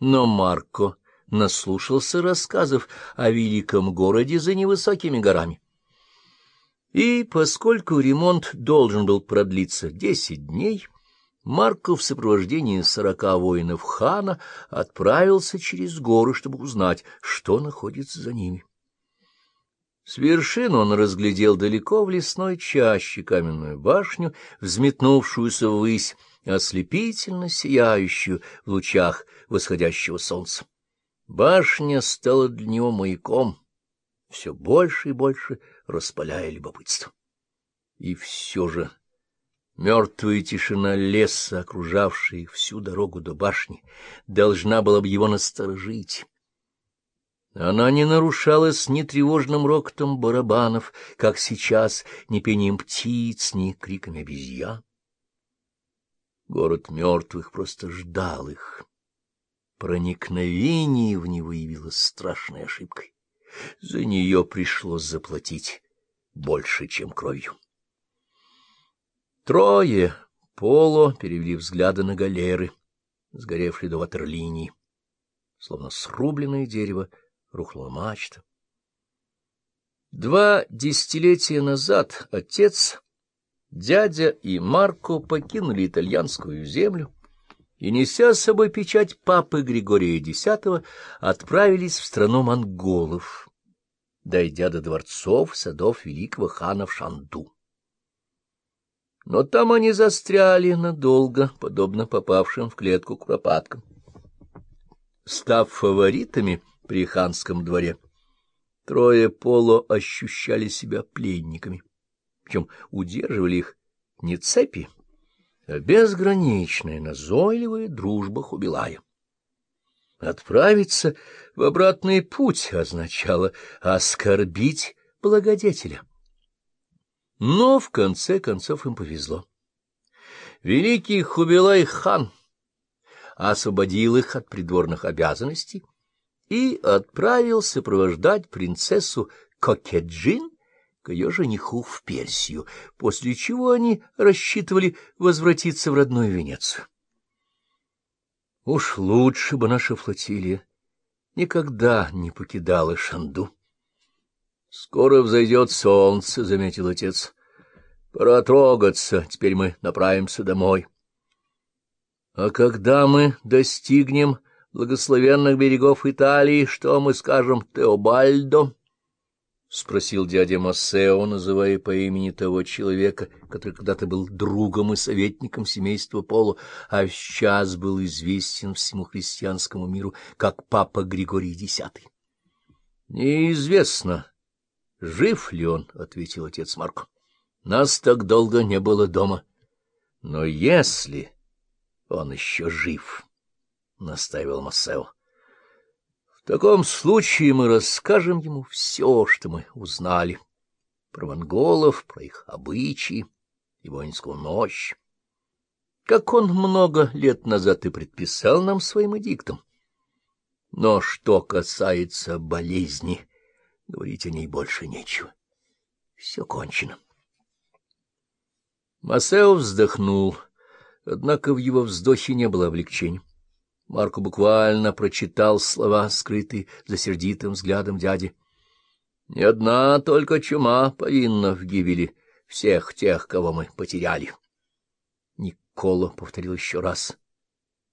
Но Марко наслушался рассказов о великом городе за невысокими горами. И поскольку ремонт должен был продлиться десять дней, Марко в сопровождении сорока воинов хана отправился через горы, чтобы узнать, что находится за ними. С вершины он разглядел далеко в лесной чаще каменную башню, взметнувшуюся ввысь, ослепительно сияющую в лучах восходящего солнца. Башня стала для него маяком, все больше и больше распаляя любопытство. И все же мертвая тишина леса, окружавшая их всю дорогу до башни, должна была бы его насторожить. Она не нарушалась ни тревожным рокотом барабанов, как сейчас, ни пением птиц, ни криками обезьян. Город мертвых просто ждал их. Проникновение в него явилось страшной ошибкой. За нее пришлось заплатить больше, чем кровью. Трое Поло перевели взгляды на галеры, сгоревшие до ватерлинии. Словно срубленное дерево рухнула мачта. Два десятилетия назад отец Дядя и Марко покинули итальянскую землю и, неся с собой печать папы Григория X, отправились в страну монголов, дойдя до дворцов садов великого хана в Шанду. Но там они застряли надолго, подобно попавшим в клетку куропаткам. Став фаворитами при ханском дворе, трое поло ощущали себя пленниками причем удерживали их не цепи, а безграничная, назойливая дружба Хубилая. Отправиться в обратный путь означало оскорбить благодетеля. Но в конце концов им повезло. Великий Хубилай-хан освободил их от придворных обязанностей и отправился сопровождать принцессу Кокеджин к ее жениху в Персию, после чего они рассчитывали возвратиться в родную Венецию. Уж лучше бы наша флотилия никогда не покидала Шанду. — Скоро взойдет солнце, — заметил отец. — Пора трогаться, теперь мы направимся домой. — А когда мы достигнем благословенных берегов Италии, что мы скажем Теобальдо? — спросил дядя Массео, называя по имени того человека, который когда-то был другом и советником семейства Поло, а сейчас был известен всему христианскому миру как папа Григорий X. — Неизвестно, жив ли он, — ответил отец Марко. — Нас так долго не было дома. Но если он еще жив, — настаивал Массео, в таком случае мы расскажем ему все, что мы узнали про монголов, про их обычаи и воинскую ночь. Как он много лет назад и предписал нам своим эдиктом. Но что касается болезни, говорить о ней больше нечего. Все кончено. Масео вздохнул, однако в его вздохе не было облегчения. Марко буквально прочитал слова, скрытые за сердитым взглядом дяди. «Не одна только чума повинна в гибели всех тех, кого мы потеряли». Никола повторил еще раз,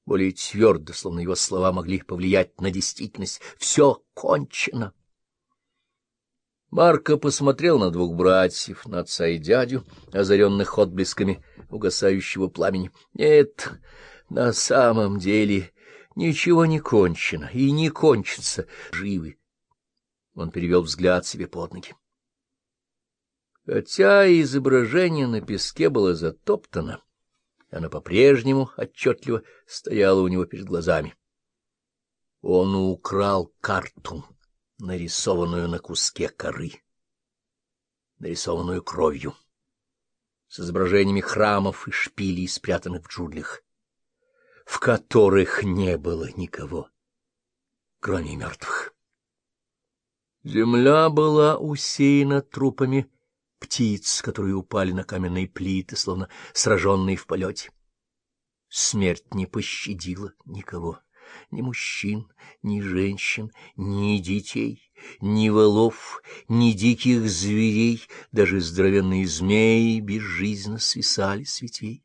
более твердо, словно его слова могли повлиять на действительность. «Все кончено». Марко посмотрел на двух братьев, на отца и дядю, озаренных отблесками угасающего пламени. «Нет, на самом деле...» Ничего не кончено и не кончится. Живы. Он перевел взгляд себе под ноги. Хотя изображение на песке было затоптано, оно по-прежнему отчетливо стояло у него перед глазами. Он украл карту, нарисованную на куске коры, нарисованную кровью, с изображениями храмов и шпилей, спрятанных в джунглях в которых не было никого, кроме мертвых. Земля была усеяна трупами птиц, которые упали на каменные плиты, словно сраженные в полете. Смерть не пощадила никого. Ни мужчин, ни женщин, ни детей, ни волов, ни диких зверей, даже здоровенные змеи безжизненно свисали с ветвей.